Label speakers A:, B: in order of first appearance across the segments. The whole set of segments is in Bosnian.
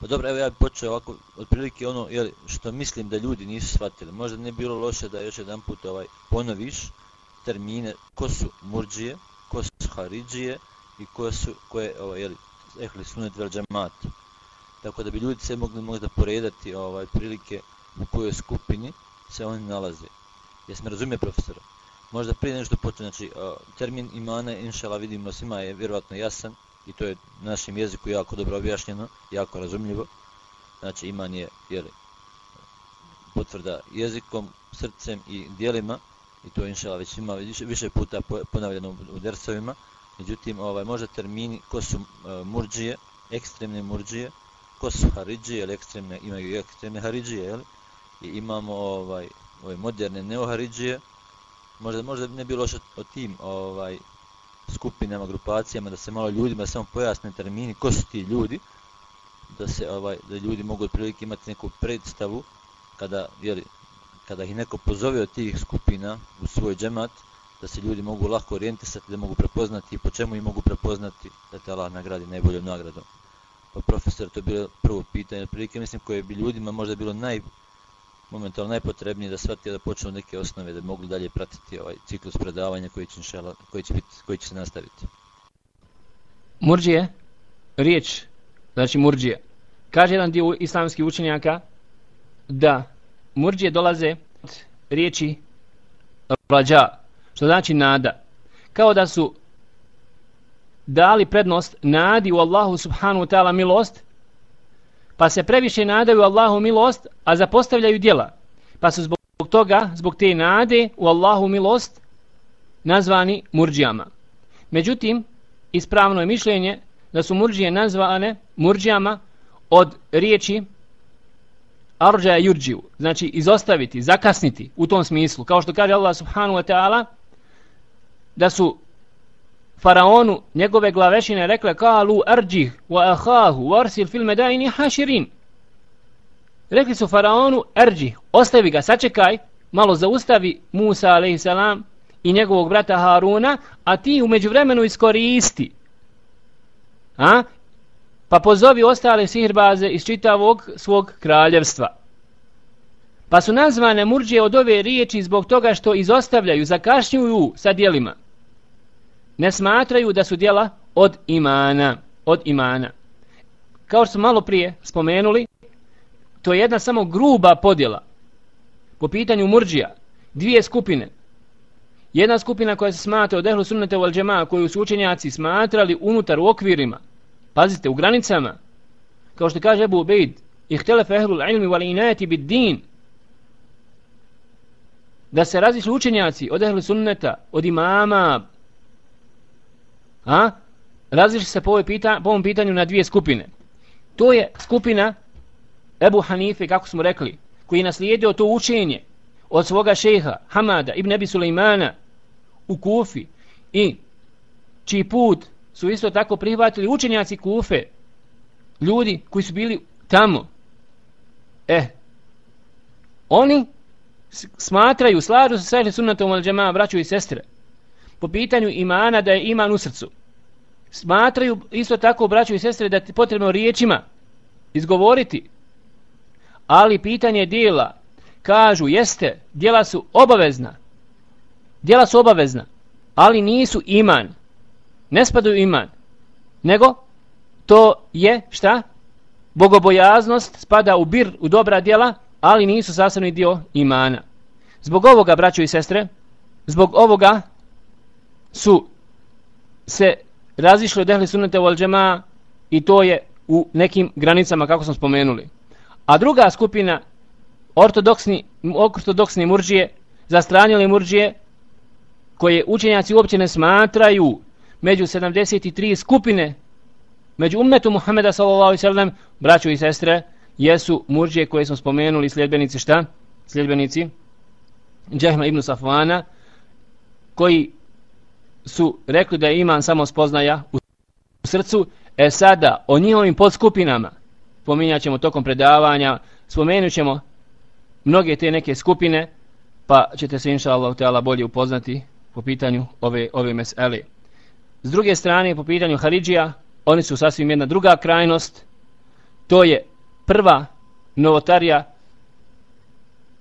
A: Pa dobro, evo ja bih počeo ovako, otprilike ono, jel, što mislim da ljudi nisu shvatili. Možda ne bilo loše da još jedan put ovaj, ponoviš termine ko su murđije, ko su haridžije i ko su, ko je, ovaj, jel, ehli sunet vel džamat. Tako da bi ljudi se mogli možda poredati ovaj, prilike u kojoj skupini se oni nalaze. Jesme me razumije profesora? Možda prije nešto počne, znači, termin imana, inšala, vidimo svima je vjerovatno jasan, i to je na našem jeziku jako dobro objašnjeno, jako razumljivo. Znači iman je jeli, potvrda jezikom, srcem i dijelima i to je inšala već ima više, više puta ponavljeno u dersovima. Međutim, ovaj, možda termini ko su uh, murđije, ekstremne murđije, ko su haridžije, ili ekstremne, imaju i ekstremne haridžije, jeli? i imamo ovaj, ove moderne neoharidžije, možda, možda ne bi loše o tim ovaj, skupinama, grupacijama, da se malo ljudima samo pojasne termini, ko su ti ljudi, da se ovaj da ljudi mogu otprilike imati neku predstavu kada jeli, kada ih neko pozove od tih skupina u svoj džemat, da se ljudi mogu lako orijentisati, da mogu prepoznati i po čemu ih mogu prepoznati da te Allah nagradi najboljom nagradom. Pa profesor, to je bilo prvo pitanje, prilike mislim koje bi ljudima možda bilo naj, momentalno najpotrebnije da shvatite da počnu neke osnove da mogu dalje pratiti ovaj ciklus predavanja koji će, inšala, koji će, biti, koji će se nastaviti.
B: Murđije, riječ, znači murđije. Kaže jedan dio islamskih učenjaka da murđije dolaze od riječi rađa, što znači nada. Kao da su dali prednost nadi u Allahu subhanu wa ta'ala milost pa se previše nadaju Allahu milost, a zapostavljaju djela. Pa su zbog toga, zbog te nade u Allahu milost, nazvani murđijama. Međutim, ispravno je mišljenje da su murđije nazvane murđijama od riječi arđaja jurđiju, znači izostaviti, zakasniti u tom smislu. Kao što kaže Allah subhanu wa ta'ala, da su faraonu njegove glavešine rekle kalu arđih wa ahahu warsil fil medaini haširin. Rekli su faraonu arđih, ostavi ga, sačekaj, malo zaustavi Musa a.s. i njegovog brata Haruna, a ti umeđu vremenu iskoristi. A? Pa pozovi ostale sihirbaze iz čitavog svog kraljevstva. Pa su nazvane murđe od ove riječi zbog toga što izostavljaju, zakašnjuju sa dijelima ne smatraju da su djela od imana. Od imana. Kao što smo malo prije spomenuli, to je jedna samo gruba podjela po pitanju murđija. Dvije skupine. Jedna skupina koja se smatra od ehlu sunnete val džema, koju su učenjaci smatrali unutar u okvirima. Pazite, u granicama. Kao što kaže Ebu Ubejd, ihtelefe ehlu ilmi wal inati bid din. Da se različili učenjaci od ehlu sunneta, od imama, a različi se po, pita, po ovom pitanju na dvije skupine. To je skupina Ebu Hanife, kako smo rekli, koji je naslijedio to učenje od svoga šeha Hamada ibn Ebi Sulejmana u Kufi i čiji put su isto tako prihvatili učenjaci Kufe, ljudi koji su bili tamo. Eh, oni smatraju, slažu se sa sunnatom al džema, braću i sestre, po pitanju imana da je iman u srcu. Smatraju isto tako braćo i sestre da je potrebno riječima izgovoriti. Ali pitanje dijela kažu jeste, dijela su obavezna. Dijela su obavezna, ali nisu iman. Ne spadaju iman. Nego to je šta? Bogobojaznost spada u bir, u dobra dijela, ali nisu sastavni dio imana. Zbog ovoga, braćo i sestre, zbog ovoga su se razišli od ehli sunnete u džema i to je u nekim granicama kako smo spomenuli. A druga skupina ortodoksni, ortodoksni murđije, zastranjili murđije, koje učenjaci uopće ne smatraju među 73 skupine, među ummetu ve sellem braću i sestre, jesu murđije koje smo spomenuli sljedbenici šta? Sljedbenici Džahma ibn Safvana, koji su rekli da je iman samo spoznaja u srcu, e sada o njihovim podskupinama pominjat ćemo tokom predavanja, spomenut ćemo mnoge te neke skupine, pa ćete se inša Allah bolje upoznati po pitanju ove, ove mesele. S druge strane, po pitanju Haridžija, oni su sasvim jedna druga krajnost, to je prva novotarija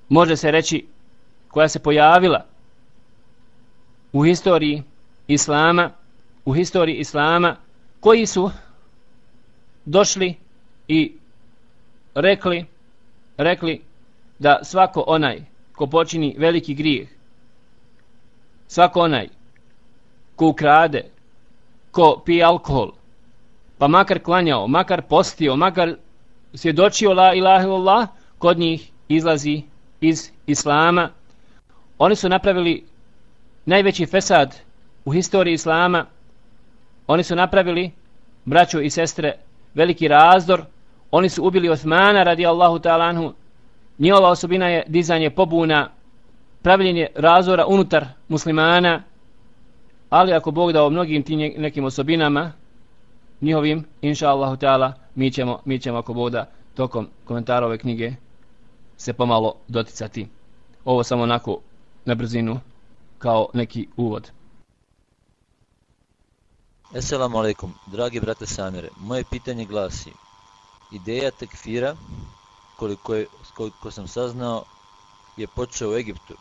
B: može se reći koja se pojavila u historiji islama u historiji islama koji su došli i rekli rekli da svako onaj ko počini veliki grijeh svako onaj ko ukrade ko pije alkohol pa makar klanjao, makar postio, makar svjedočio la ilaha illallah, kod njih izlazi iz islama. Oni su napravili najveći fesad u historiji islama. Oni su napravili, braćo i sestre, veliki razdor. Oni su ubili Osmana radi Allahu. Njihova osobina je dizanje pobuna, pravljenje razora unutar muslimana. Ali ako Bog da o mnogim tim nekim osobinama, njihovim, inša Allahu ta'ala, mi ćemo, mi ćemo ako Bog da tokom komentara ove knjige se pomalo doticati. Ovo samo onako na brzinu kao neki uvod.
A: Assalamu alaikum, dragi brate Samire. Moje pitanje glasi, ideja tekfira, koliko, je, koliko sam saznao, je počeo u Egiptu.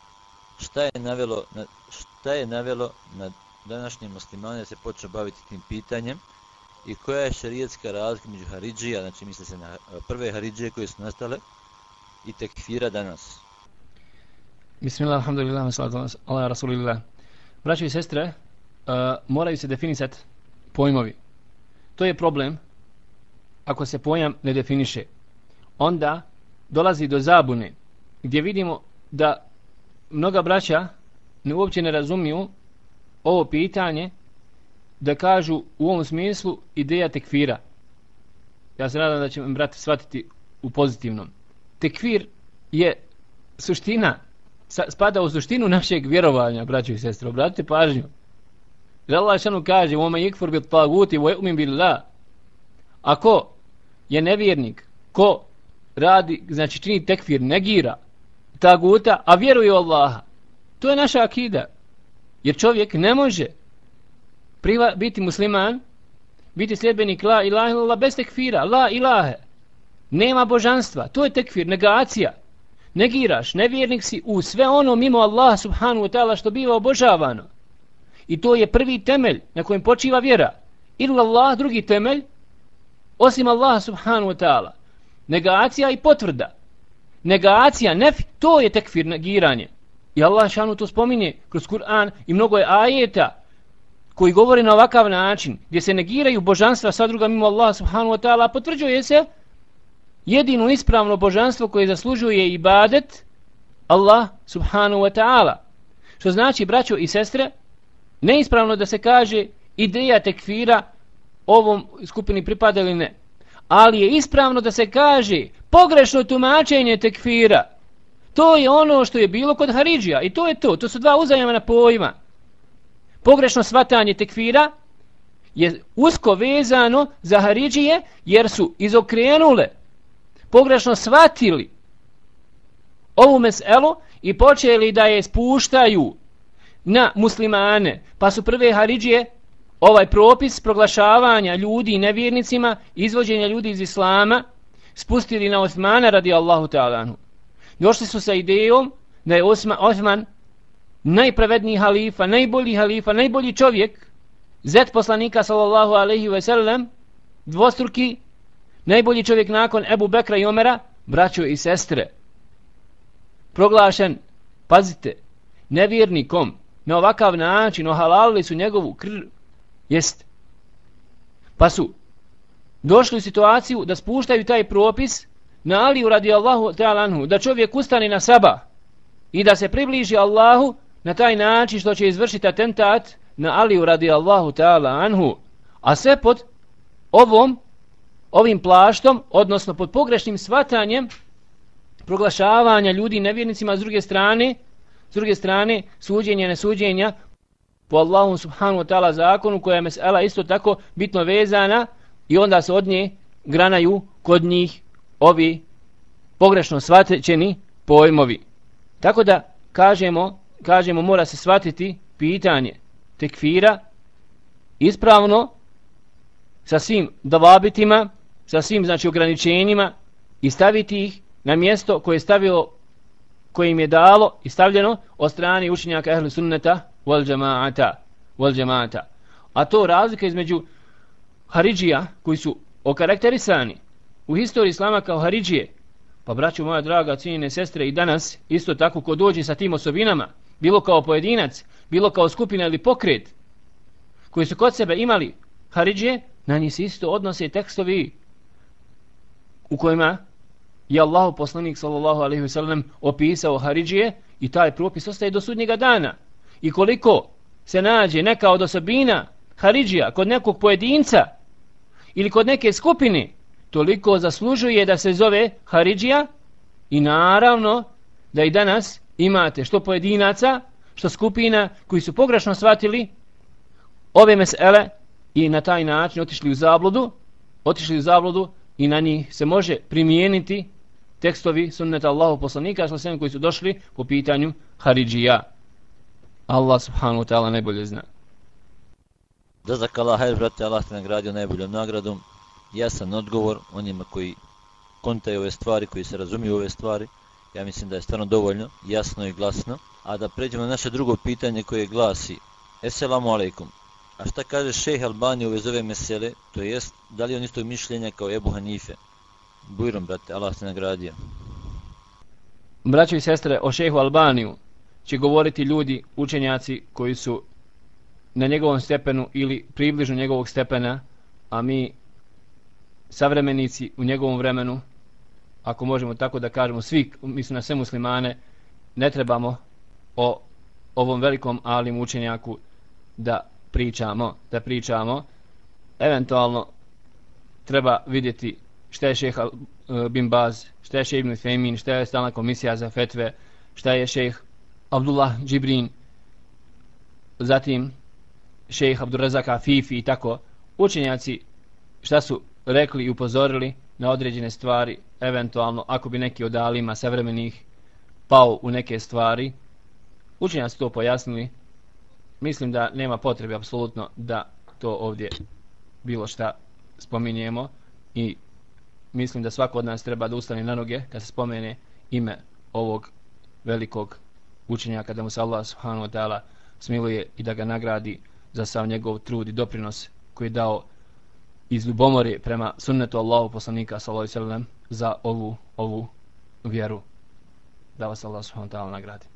A: Šta je navelo na, šta je navelo na današnje muslimane da se počeo baviti tim pitanjem? i koja je šarijetska razlika među Haridžija, znači misle se na eh, prve Haridžije koje su nastale, i tekfira danas.
B: Bismillah, alhamdulillah, salatu ala rasulillah. Braći i sestre, uh, moraju se definisati pojmovi. To je problem ako se pojam ne definiše. Onda dolazi do zabune gdje vidimo da mnoga braća ne uopće ne razumiju ovo pitanje da kažu u ovom smislu ideja tekfira. Ja se nadam da će me brati shvatiti u pozitivnom. Tekfir je suština, spada u suštinu našeg vjerovanja, braćo i sestro. Obratite pažnju. Jer Allah šanu kaže, وَمَا يَكْفُرْ بِالْطَاغُوتِ وَيُؤْمِنْ بِاللَّهِ Ako je nevjernik, ko radi, znači čini tekfir, negira taguta, a vjeruje u Allaha, to je naša akida. Jer čovjek ne može priva, biti musliman, biti sljedbenik la ilaha illallah bez tekfira, la ilahe. Nema božanstva, to je tekfir, negacija. Negiraš, nevjernik si u sve ono mimo Allah subhanu wa ta'ala što biva obožavano. I to je prvi temelj na kojem počiva vjera. Ili Allah, drugi temelj, osim Allaha subhanu wa ta'ala. Negacija i potvrda. Negacija, nef, to je tekfir, negiranje. I Allah šanu to spominje kroz Kur'an i mnogo je ajeta koji govori na ovakav način, gdje se negiraju božanstva sa druga mimo Allaha subhanahu wa ta'ala, potvrđuje se jedino ispravno božanstvo koje zaslužuje ibadet Allah subhanahu wa ta'ala. Što znači, braćo i sestre, neispravno da se kaže ideja tekfira ovom skupini pripada ili ne. Ali je ispravno da se kaže pogrešno tumačenje tekfira. To je ono što je bilo kod Haridžija i to je to. To su dva uzajemna pojma pogrešno svatanje tekfira je usko vezano za Haridžije jer su izokrenule, pogrešno svatili ovu meselu i počeli da je spuštaju na muslimane. Pa su prve Haridžije ovaj propis proglašavanja ljudi i nevjernicima, izvođenja ljudi iz Islama, spustili na Osmana radi Allahu ta'ala. Došli su sa idejom da je Osman, Osman najpravedniji halifa, najbolji halifa, najbolji čovjek, zet poslanika sallallahu alaihi ve sellem, dvostruki, najbolji čovjek nakon Ebu Bekra i Omera, braćo i sestre. Proglašen, pazite, nevjernikom, na ovakav način ohalalili su njegovu krv, jest. Pa su došli u situaciju da spuštaju taj propis na Aliju radijallahu ta'ala anhu, da čovjek ustane na saba i da se približi Allahu na taj način što će izvršiti atentat na Aliju radijallahu ta'ala anhu, a sve pod ovom, ovim plaštom, odnosno pod pogrešnim svatanjem proglašavanja ljudi nevjernicima s druge strane, s druge strane suđenje nesuđenja po Allahu subhanu wa ta'ala zakonu koja je mesela isto tako bitno vezana i onda se od nje granaju kod njih ovi pogrešno svatećeni pojmovi. Tako da kažemo kažemo mora se shvatiti pitanje tekfira ispravno sa svim davabitima sa svim znači ograničenjima i staviti ih na mjesto koje je stavio koje im je dalo i stavljeno od strane učenjaka ehli sunneta wal džemaata wal džemaata a to razlika između Haridžija koji su okarakterisani u historiji Islama kao Haridžije. Pa braću moja draga cijenine sestre i danas isto tako ko dođe sa tim osobinama bilo kao pojedinac bilo kao skupina ili pokret koji su kod sebe imali Haridžije na njih se isto odnose tekstovi u kojima je Allahu poslanik sallallahu alejhi ve sellem opisao Haridžije i taj propis ostaje do sudnjega dana. I koliko se nađe neka od osobina Haridžija kod nekog pojedinca ili kod neke skupine, toliko zaslužuje da se zove Haridžija i naravno da i danas imate što pojedinaca, što skupina koji su pogrešno shvatili ove mesele i na taj način otišli u zabludu, otišli u zabludu i na njih se može primijeniti tekstovi sunneta Allahu poslanika sa svem koji su došli po pitanju Haridžija. Allah subhanahu wa ta'ala najbolje zna.
A: Da za kala hajr, brate, Allah te nagradio najboljom nagradom. Jasan odgovor onima koji kontaju ove stvari, koji se razumiju ove stvari. Ja mislim da je stvarno dovoljno, jasno i glasno. A da pređemo na naše drugo pitanje koje glasi Esselamu alaikum. A šta kaže šejh Albani ove mesele, to jest, da li on isto mišljenja kao Ebu Hanife? Bujrom, brate, Allah se nagradio.
B: Braćo i sestre, o šehu Albaniju će govoriti ljudi, učenjaci koji su na njegovom stepenu ili približno njegovog stepena, a mi savremenici u njegovom vremenu, ako možemo tako da kažemo, svi, mislim na sve muslimane, ne trebamo o ovom velikom alim učenjaku da pričamo, da pričamo. Eventualno treba vidjeti šta je šeha e, Bin Baz, šta je šeha Ibn Femin, šta je stalna komisija za fetve, šta je šeha Abdullah Džibrin, zatim šeha Abdurrazak Afifi i tako. Učenjaci šta su rekli i upozorili na određene stvari, eventualno ako bi neki od alima savremenih pao u neke stvari, učenjaci to pojasnili, mislim da nema potrebe apsolutno da to ovdje bilo šta spominjemo i mislim da svako od nas treba da ustane na noge kad se spomene ime ovog velikog učenjaka da mu se Allah subhanahu wa ta'ala smiluje i da ga nagradi za sav njegov trud i doprinos koji je dao iz ljubomore prema sunnetu Allahu poslanika sallallahu alejhi ve sellem za ovu ovu vjeru. Da vas Allah subhanahu wa ta'ala nagradi.